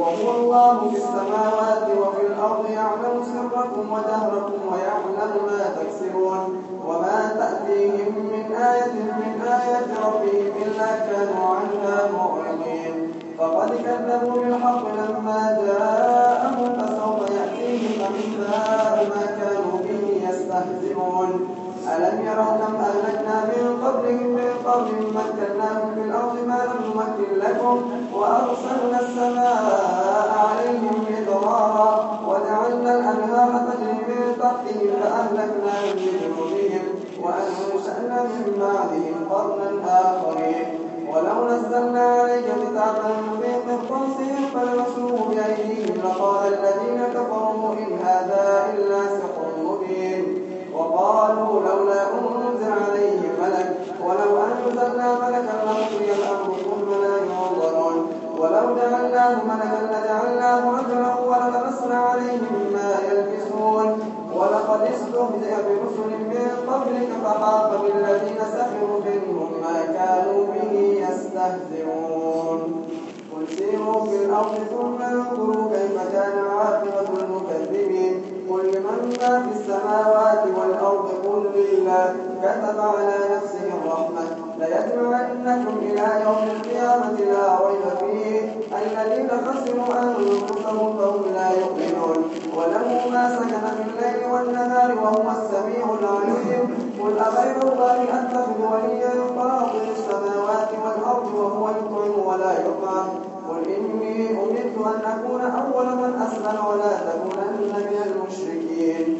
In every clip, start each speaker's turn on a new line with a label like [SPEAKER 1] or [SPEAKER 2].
[SPEAKER 1] وهو الله في السماوات وفي الأرض يعلم سركم وجهركم ويعلم ما تكسبون وما تأتيهم من آية من آيات ربهم إلا كانوا عنها معرضين. فقد كذبوا لله كتب على نفسه الرحمة ليجمعنكم إلى يوم القيامة لا ريب فيه. الذين خسروا أنفسهم فهم لا يؤمنون. وله ما سكن في الليل والنهار وهو السميع العليم. قل أغير الله أتخذ وليا فاطر السماوات والأرض وهو يطعم ولا يطعم. قل إني أمرت أن أكون أول من أسلم ولا تكونن من المشركين.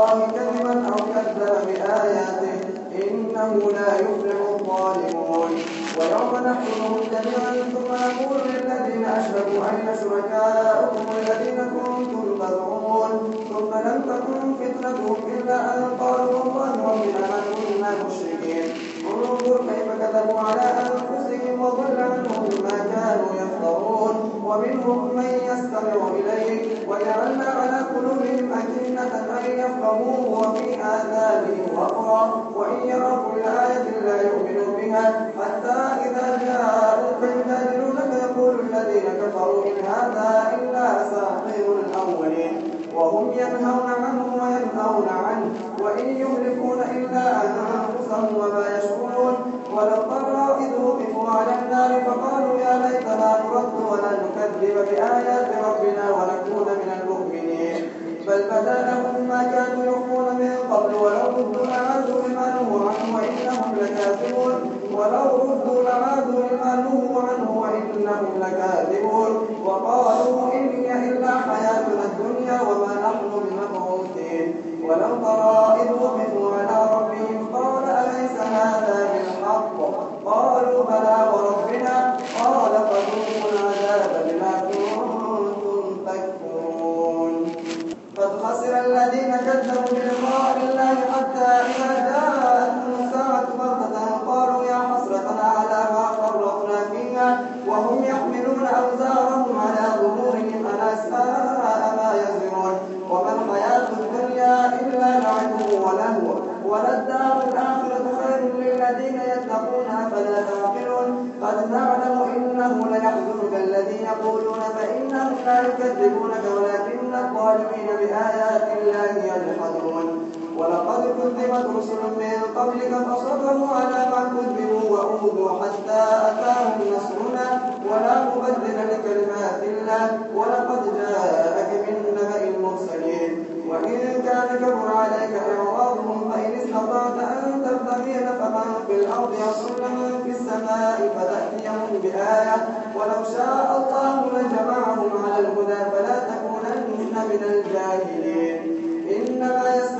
[SPEAKER 1] الله كذبا أو كذب بآياته إنه لا يفلح الظالمون. ويوم نحشرهم جميعا ثم نقول للذين أشركوا أين شركاؤكم الذين كنتم تدعون ثم لم تكن فتنتهم إلا أن قالوا والله ربنا كنا مشركين. انظر كيف كذبوا على أنفسهم وضل عنهم كانوا يفترون ومنهم من يستمع إليك وجعلنا على قلوبهم أكنة أن يفقهوه وفي آذانهم وقرا. وإن يروا وإنهم لكاذبون وقالوا إن إلا رسل من قبلك فصبروا على ما كذبوا وأوذوا حتى أتاهم نصرنا. ولا مبدل لكلمات الله. ولقد جاءك من نبأ المرسلين. وإن كان كبر عليك إعراضهم فإن استطعت أن تبتغي نفقا في الأرض يصلنا في السماء فتأتيهم بآية. ولو شاء الله لجمعهم على الهدى فلا تكونن من الجاهلين. إنما يستطيع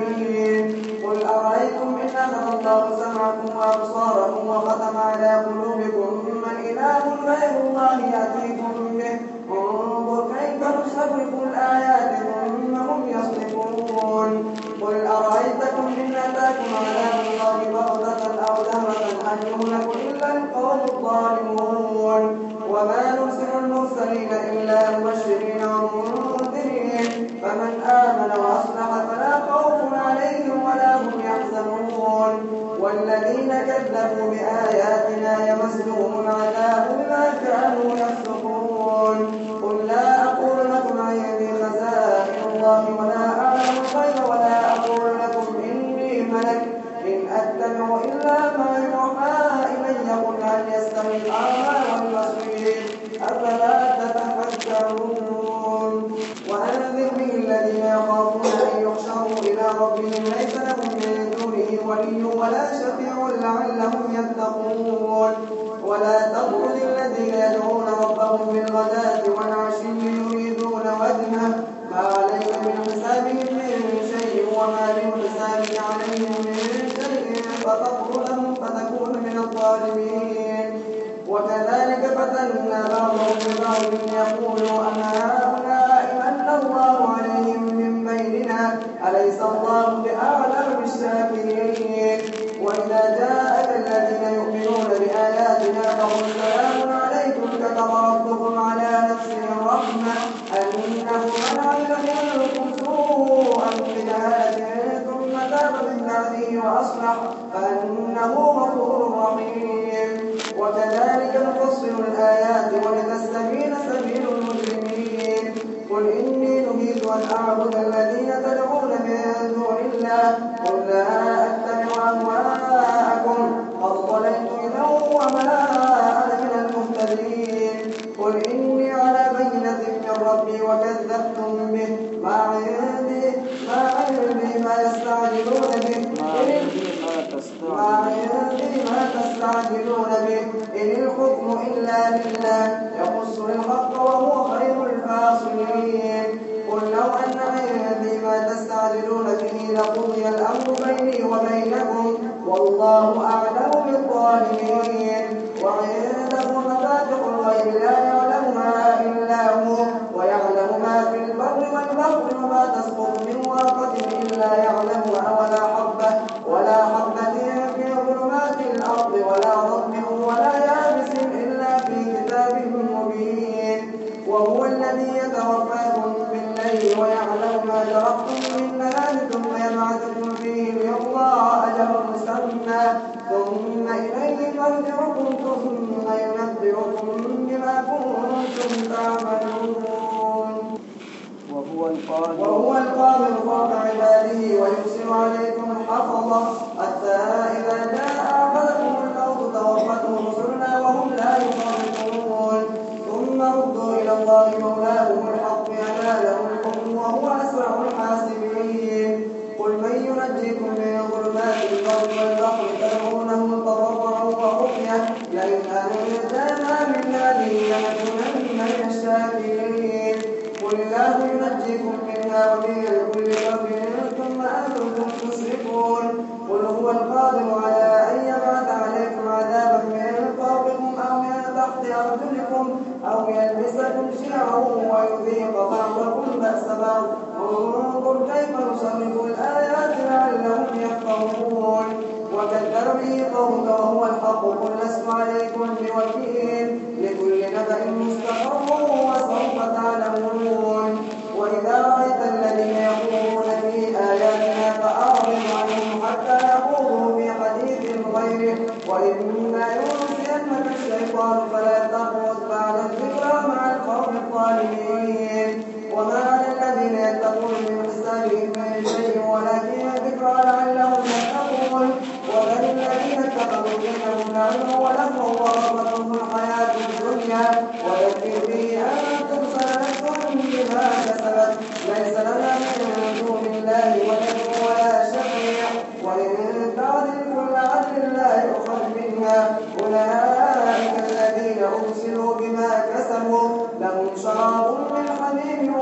[SPEAKER 1] المشرق ربهم ليس لهم من دونه ولي ولا شفيع لعلهم يتقون. ولا تقل الذين يدعون ربهم بالغداة والعشي يريدون وجهه. ما عليك من حسابهم من شيء وما من عليهم من شيء فتقولهم فتكون من الظالمين. وكذلك فتنا بعضهم ببعض يقولوا أنا أليس الله بأعلم وما لا يعلمها إلا هو ما في البر والبحر وما تسقط من ورقة إلا يعلمها وهو
[SPEAKER 2] القادر
[SPEAKER 1] فوق عباده ويرسل عليكم حفظه وإن وإما ينسينك الشيطان فلا تقعد بعد الذكرى مع القوم الظالمين. وما على الذين يتقون من حسابهم من شيء ولكن الذكرى لعلهم يتقون. وذل الذين اتخذوا دينهم لعبا ولهوا ورغبة في الحياة الدنيا. وذكر به أن تبصر نفس بما كسبت ليس لها شراب من حميم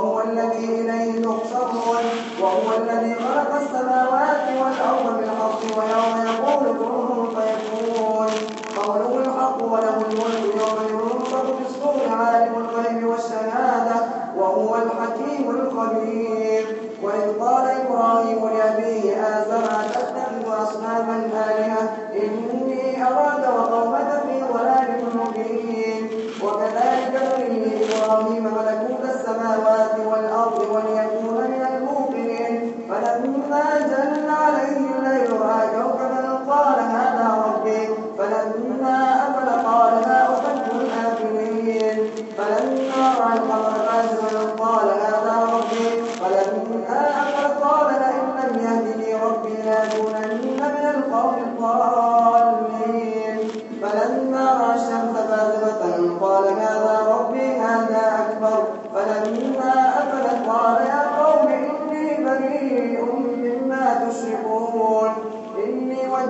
[SPEAKER 1] وهو الذي إليه تحشرون وهو الذي خلق السماوات والأرض بالحق ويوم las mismas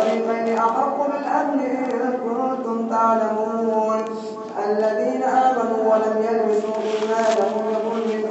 [SPEAKER 1] الطريقين أحق بالأمن إن كنتم تعلمون. الذين آمنوا ولم يلبسوا إيمانهم بظلم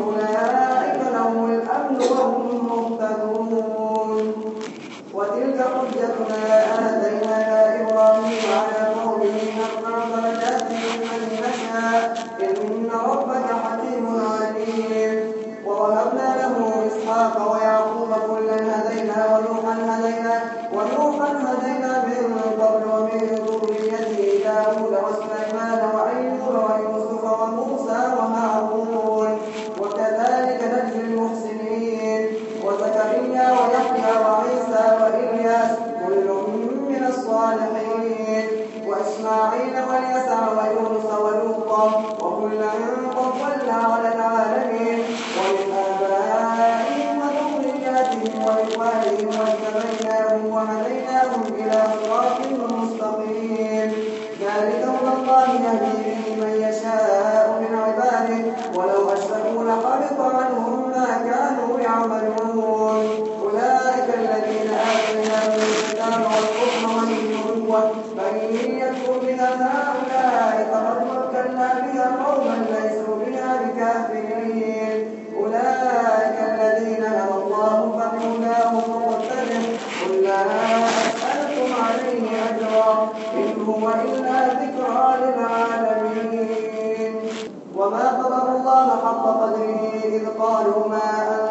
[SPEAKER 1] قالوا ما أنزل